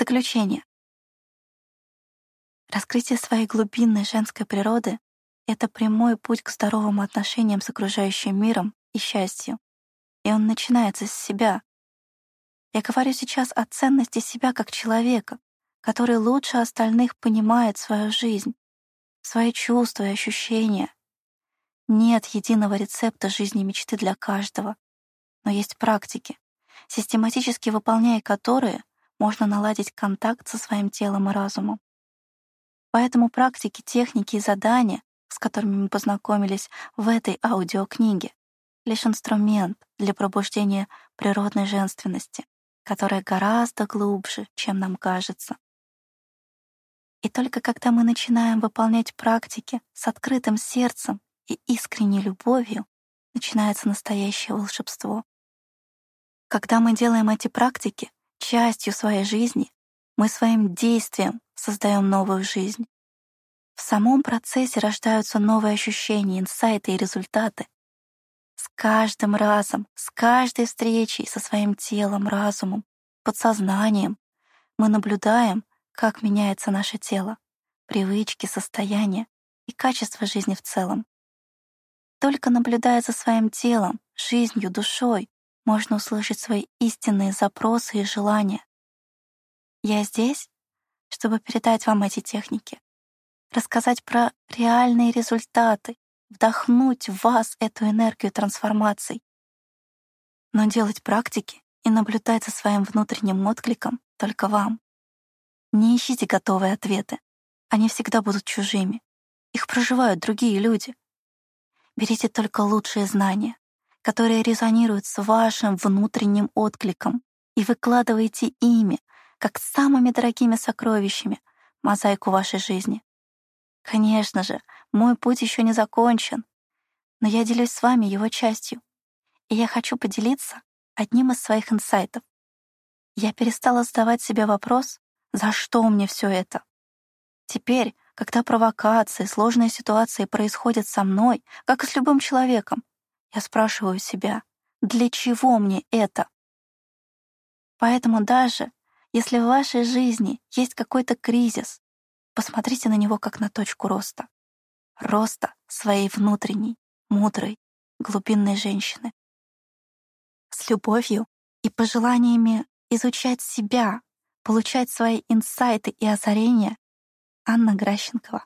Заключение. Раскрытие своей глубинной женской природы — это прямой путь к здоровым отношениям с окружающим миром и счастью. И он начинается с себя. Я говорю сейчас о ценности себя как человека, который лучше остальных понимает свою жизнь, свои чувства и ощущения. Нет единого рецепта жизни мечты для каждого, но есть практики, систематически выполняя которые можно наладить контакт со своим телом и разумом. Поэтому практики, техники и задания, с которыми мы познакомились в этой аудиокниге, лишь инструмент для пробуждения природной женственности, которая гораздо глубже, чем нам кажется. И только когда мы начинаем выполнять практики с открытым сердцем и искренней любовью, начинается настоящее волшебство. Когда мы делаем эти практики частью своей жизни, мы своим действием создаем новую жизнь. В самом процессе рождаются новые ощущения, инсайты и результаты. С каждым разом, с каждой встречей со своим телом, разумом, подсознанием мы наблюдаем, как меняется наше тело, привычки, состояние и качество жизни в целом. Только наблюдая за своим телом, жизнью, душой, можно услышать свои истинные запросы и желания. Я здесь, чтобы передать вам эти техники, рассказать про реальные результаты, вдохнуть в вас эту энергию трансформаций. Но делать практики и наблюдать за своим внутренним откликом только вам. Не ищите готовые ответы. Они всегда будут чужими. Их проживают другие люди. Берите только лучшие знания, которые резонируют с вашим внутренним откликом, и выкладывайте ими, как самыми дорогими сокровищами, мозаику вашей жизни. Конечно же, мой путь еще не закончен, но я делюсь с вами его частью. И я хочу поделиться одним из своих инсайтов. Я перестала задавать себе вопрос, за что мне все это? Теперь, когда провокации, сложные ситуации происходят со мной, как и с любым человеком, я спрашиваю себя, для чего мне это? Поэтому даже если в вашей жизни есть какой-то кризис, посмотрите на него как на точку роста. Роста своей внутренней, мудрой, глубинной женщины. С любовью и пожеланиями изучать себя, получать свои инсайты и озарения Анна Гращенкова.